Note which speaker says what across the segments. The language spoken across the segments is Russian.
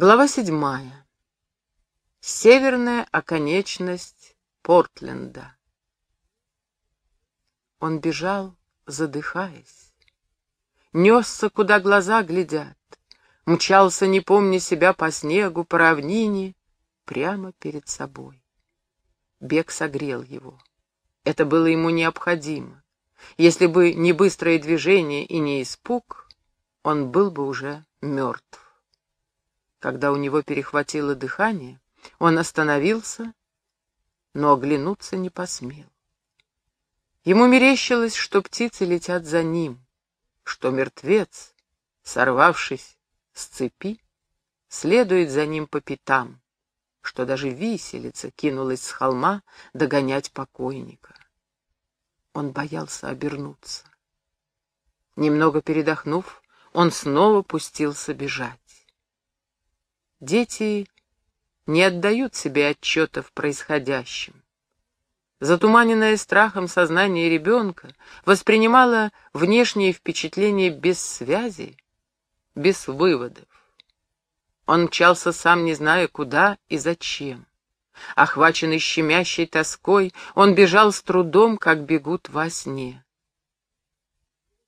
Speaker 1: Глава седьмая. Северная оконечность Портленда. Он бежал, задыхаясь. Несся, куда глаза глядят. Мчался, не помня себя, по снегу, по равнине, прямо перед собой. Бег согрел его. Это было ему необходимо. Если бы не быстрое движение и не испуг, он был бы уже мертв. Когда у него перехватило дыхание, он остановился, но оглянуться не посмел. Ему мерещилось, что птицы летят за ним, что мертвец, сорвавшись с цепи, следует за ним по пятам, что даже виселица кинулась с холма догонять покойника. Он боялся обернуться. Немного передохнув, он снова пустился бежать. Дети не отдают себе отчета в происходящем. Затуманенное страхом сознание ребенка воспринимало внешние впечатления без связи, без выводов. Он мчался сам, не зная куда и зачем. Охваченный щемящей тоской, он бежал с трудом, как бегут во сне.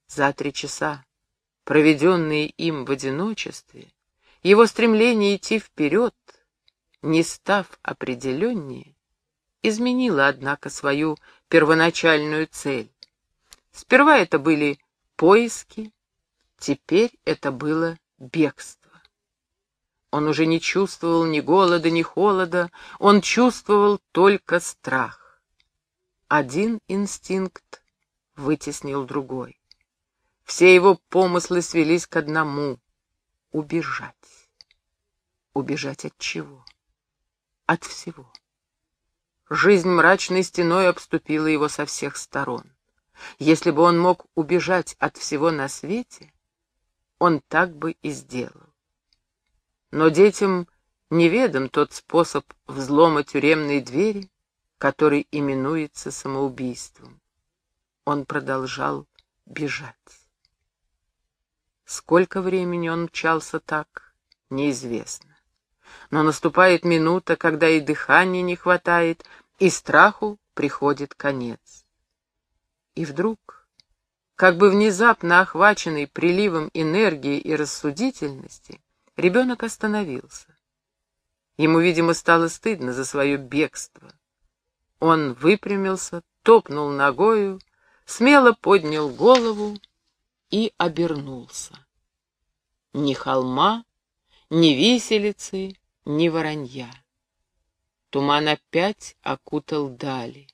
Speaker 1: За три часа, проведенные им в одиночестве, его стремление идти вперед, не став определеннее, изменило, однако, свою первоначальную цель. Сперва это были поиски, теперь это было бегство. Он уже не чувствовал ни голода, ни холода, он чувствовал только страх. Один инстинкт вытеснил другой. Все его помыслы свелись к одному — убежать. Убежать от чего? От всего. Жизнь мрачной стеной обступила его со всех сторон. Если бы он мог убежать от всего на свете, он так бы и сделал. Но детям неведом тот способ взлома тюремной двери, который именуется самоубийством. Он продолжал бежать. Сколько времени он мчался так, неизвестно но наступает минута, когда и дыхания не хватает, и страху приходит конец. И вдруг, как бы внезапно охваченный приливом энергии и рассудительности, ребенок остановился. Ему, видимо, стало стыдно за свое бегство. Он выпрямился, топнул ногою, смело поднял голову и обернулся. Ни холма, ни виселицы, ни воронья. Туман опять окутал дали.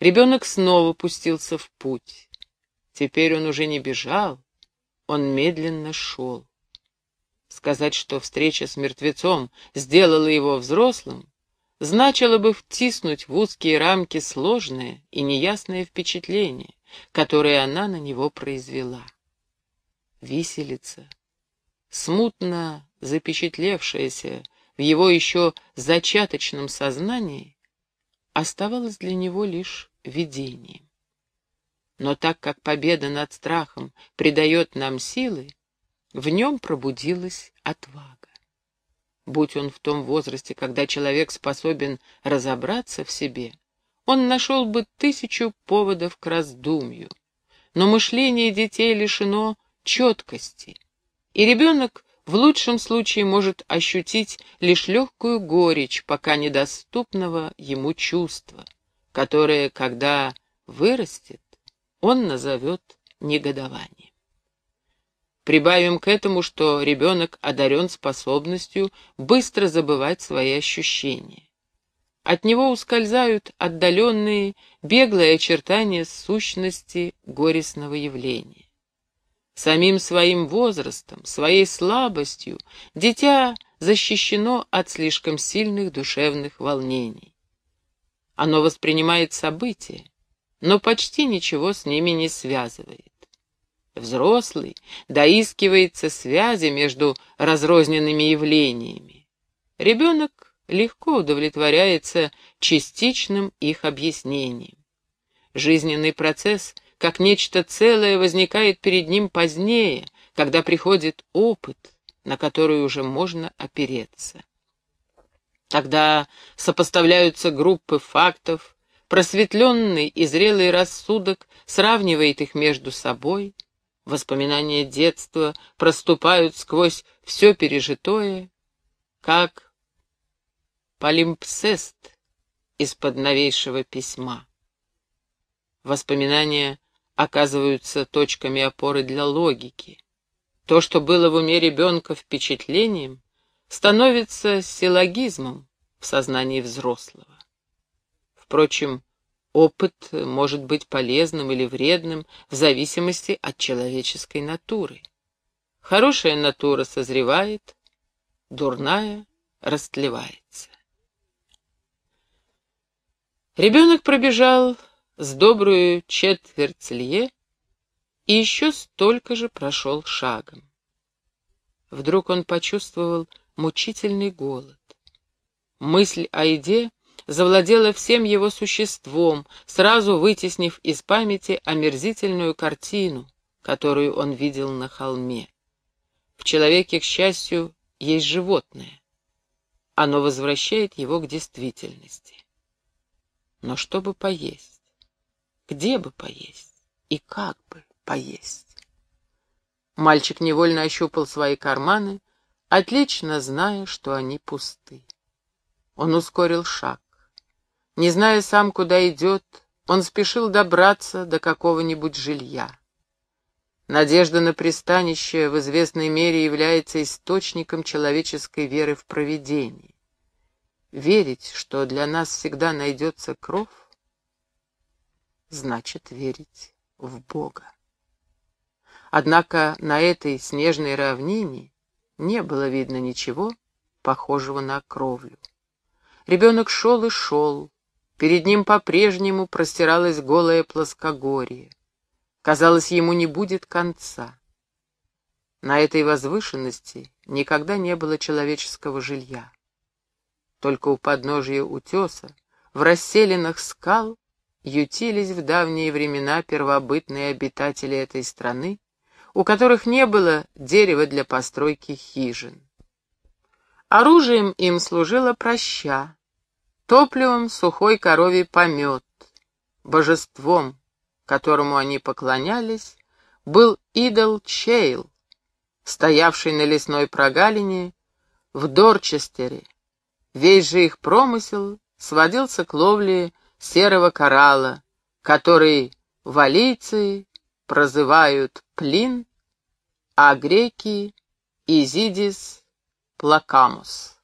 Speaker 1: Ребенок снова пустился в путь. Теперь он уже не бежал, он медленно шел. Сказать, что встреча с мертвецом сделала его взрослым, значило бы втиснуть в узкие рамки сложное и неясное впечатление, которое она на него произвела. Виселица, смутно запечатлевшаяся в его еще зачаточном сознании, оставалась для него лишь видением. Но так как победа над страхом придает нам силы, в нем пробудилась отвага. Будь он в том возрасте, когда человек способен разобраться в себе, он нашел бы тысячу поводов к раздумью. Но мышление детей лишено четкости, и ребенок в лучшем случае может ощутить лишь легкую горечь пока недоступного ему чувства, которое, когда вырастет, он назовет негодованием. Прибавим к этому, что ребенок одарен способностью быстро забывать свои ощущения. От него ускользают отдаленные, беглые очертания сущности горестного явления. Самим своим возрастом, своей слабостью дитя защищено от слишком сильных душевных волнений. Оно воспринимает события, но почти ничего с ними не связывает. Взрослый доискивается связи между разрозненными явлениями. Ребенок легко удовлетворяется частичным их объяснением. Жизненный процесс — как нечто целое возникает перед ним позднее, когда приходит опыт, на которую уже можно опереться. Тогда сопоставляются группы фактов, просветленный и зрелый рассудок сравнивает их между собой, воспоминания детства проступают сквозь все пережитое, как полимпсест из-под новейшего письма. Воспоминания оказываются точками опоры для логики. То, что было в уме ребенка впечатлением, становится силлогизмом в сознании взрослого. Впрочем, опыт может быть полезным или вредным в зависимости от человеческой натуры. Хорошая натура созревает, дурная растлевается. Ребенок пробежал с добрую четверть лье и еще столько же прошел шагом. Вдруг он почувствовал мучительный голод. Мысль о еде завладела всем его существом, сразу вытеснив из памяти омерзительную картину, которую он видел на холме. В человеке, к счастью, есть животное. Оно возвращает его к действительности. Но чтобы поесть? Где бы поесть? И как бы поесть? Мальчик невольно ощупал свои карманы, отлично зная, что они пусты. Он ускорил шаг. Не зная сам, куда идет, он спешил добраться до какого-нибудь жилья. Надежда на пристанище в известной мере является источником человеческой веры в провидение. Верить, что для нас всегда найдется кров, значит верить в Бога. Однако на этой снежной равнине не было видно ничего похожего на кровлю. Ребенок шел и шел, перед ним по-прежнему простиралось голое плоскогорье. Казалось, ему не будет конца. На этой возвышенности никогда не было человеческого жилья. Только у подножия утеса, в расселенных скал, ютились в давние времена первобытные обитатели этой страны, у которых не было дерева для постройки хижин. Оружием им служила проща, топливом сухой коровий помет, божеством, которому они поклонялись, был идол Чейл, стоявший на лесной прогалине в Дорчестере. Весь же их промысел сводился к ловле серого коралла, который валийцы прозывают плин, а греки — изидис плакамус.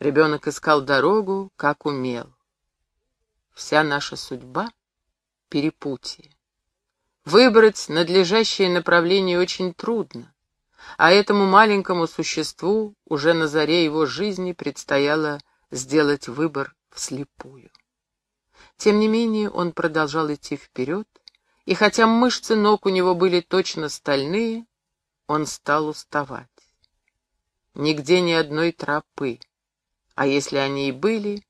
Speaker 1: Ребенок искал дорогу, как умел. Вся наша судьба — перепутье. Выбрать надлежащее направление очень трудно, а этому маленькому существу уже на заре его жизни предстояло сделать выбор вслепую. Тем не менее он продолжал идти вперед, и хотя мышцы ног у него были точно стальные, он стал уставать. Нигде ни одной тропы, а если они и были,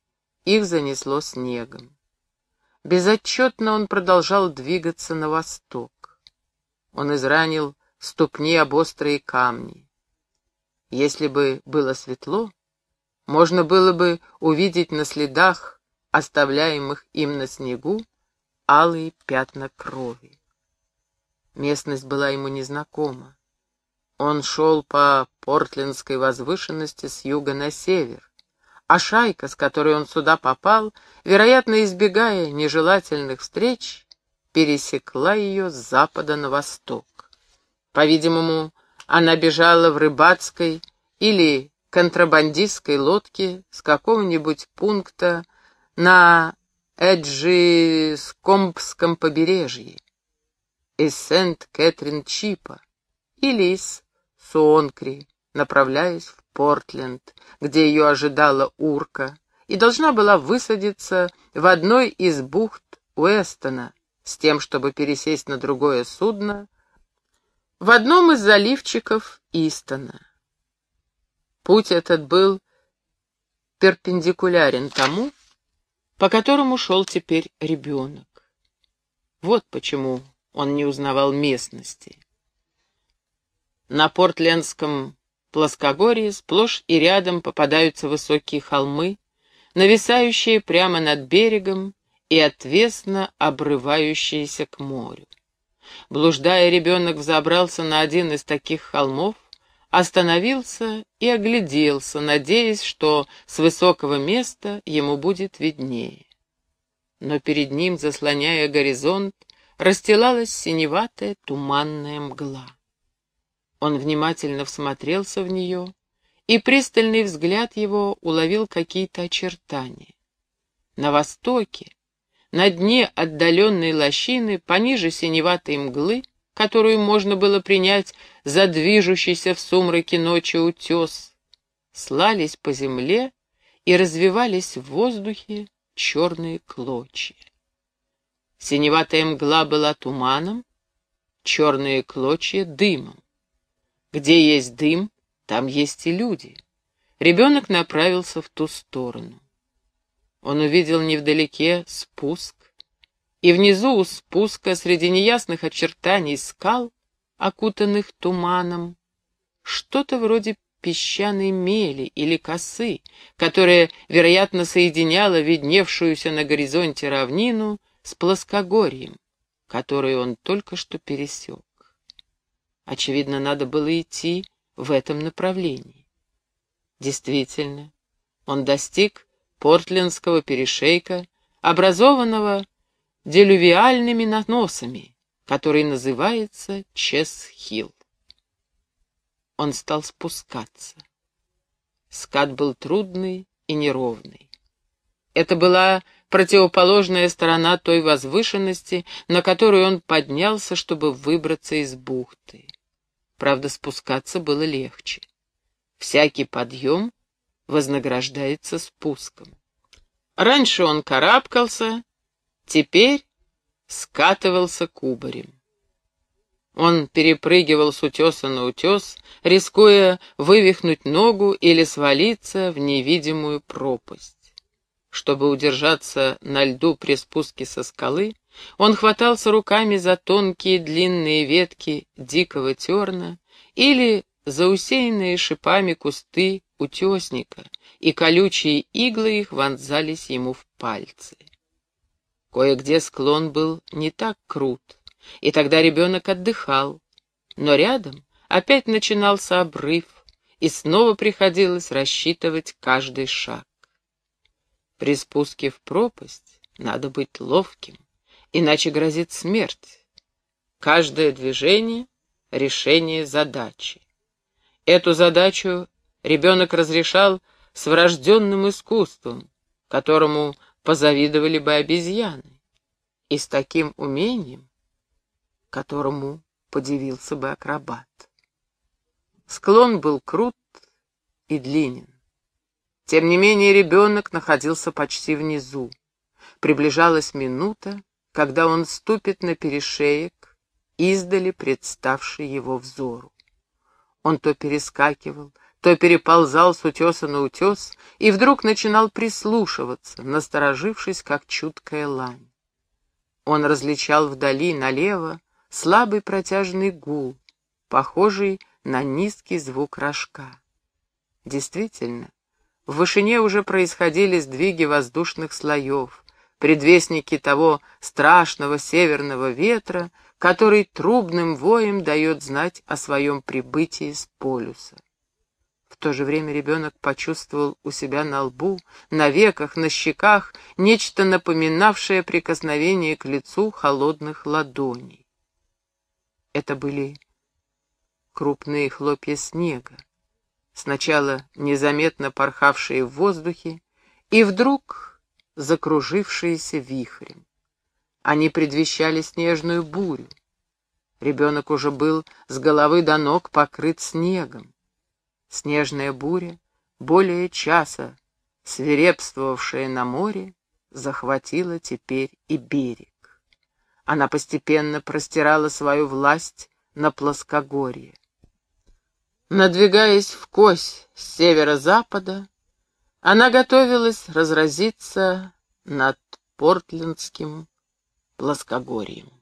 Speaker 1: их занесло снегом. Безотчетно он продолжал двигаться на восток. Он изранил ступни об острые камни. Если бы было светло, можно было бы увидеть на следах, оставляемых им на снегу, алые пятна крови. Местность была ему незнакома. Он шел по Портлендской возвышенности с юга на север, а шайка, с которой он сюда попал, вероятно, избегая нежелательных встреч, пересекла ее с запада на восток. По-видимому, она бежала в рыбацкой или контрабандистской лодке с какого-нибудь пункта на Эджискомбском побережье, из Сент-Кэтрин-Чипа или из Суонкри, направляясь в Портленд, где ее ожидала урка, и должна была высадиться в одной из бухт Уэстона с тем, чтобы пересесть на другое судно в одном из заливчиков Истона. Путь этот был перпендикулярен тому, по которому шел теперь ребенок. Вот почему он не узнавал местности. На Портлендском плоскогорье сплошь и рядом попадаются высокие холмы, нависающие прямо над берегом и отвесно обрывающиеся к морю. Блуждая, ребенок взобрался на один из таких холмов, остановился и огляделся, надеясь, что с высокого места ему будет виднее. Но перед ним, заслоняя горизонт, расстилалась синеватая туманная мгла. Он внимательно всмотрелся в нее, и пристальный взгляд его уловил какие-то очертания. На востоке, на дне отдаленной лощины, пониже синеватой мглы, которую можно было принять за движущийся в сумраке ночи утес, слались по земле и развивались в воздухе черные клочья. Синеватая мгла была туманом, черные клочья — дымом. Где есть дым, там есть и люди. Ребенок направился в ту сторону. Он увидел невдалеке спуск, и внизу у спуска, среди неясных очертаний скал, окутанных туманом, что-то вроде песчаной мели или косы, которая, вероятно, соединяла видневшуюся на горизонте равнину с плоскогорьем, которую он только что пересек. Очевидно, надо было идти в этом направлении. Действительно, он достиг Портлендского перешейка, образованного делювиальными наносами, который называется Чес-Хилл. Он стал спускаться. Скат был трудный и неровный. Это была противоположная сторона той возвышенности, на которую он поднялся, чтобы выбраться из бухты. Правда, спускаться было легче. Всякий подъем вознаграждается спуском. Раньше он карабкался, теперь скатывался кубарем. Он перепрыгивал с утеса на утес, рискуя вывихнуть ногу или свалиться в невидимую пропасть. Чтобы удержаться на льду при спуске со скалы, он хватался руками за тонкие длинные ветки дикого терна или за усеянные шипами кусты утесника, и колючие иглы их вонзались ему в пальцы. Кое-где склон был не так крут, и тогда ребенок отдыхал, но рядом опять начинался обрыв, и снова приходилось рассчитывать каждый шаг. При спуске в пропасть надо быть ловким иначе грозит смерть. Каждое движение — решение задачи. Эту задачу ребенок разрешал с врожденным искусством, которому позавидовали бы обезьяны, и с таким умением, которому подивился бы акробат. Склон был крут и длинен. Тем не менее ребенок находился почти внизу. Приближалась минута, когда он ступит на перешеек, издали представший его взору. Он то перескакивал, то переползал с утеса на утес и вдруг начинал прислушиваться, насторожившись, как чуткая лань. Он различал вдали, налево, слабый протяжный гул, похожий на низкий звук рожка. Действительно, в вышине уже происходили сдвиги воздушных слоев, предвестники того страшного северного ветра, который трубным воем дает знать о своем прибытии с полюса. То же время ребенок почувствовал у себя на лбу, на веках, на щеках нечто напоминавшее прикосновение к лицу холодных ладоней. Это были крупные хлопья снега, сначала незаметно порхавшие в воздухе, и вдруг закружившиеся вихрем. Они предвещали снежную бурю. Ребенок уже был с головы до ног покрыт снегом. Снежная буря, более часа свирепствовавшая на море, захватила теперь и берег. Она постепенно простирала свою власть на плоскогорье. Надвигаясь в кось с северо-запада, она готовилась разразиться над Портлендским плоскогорьем.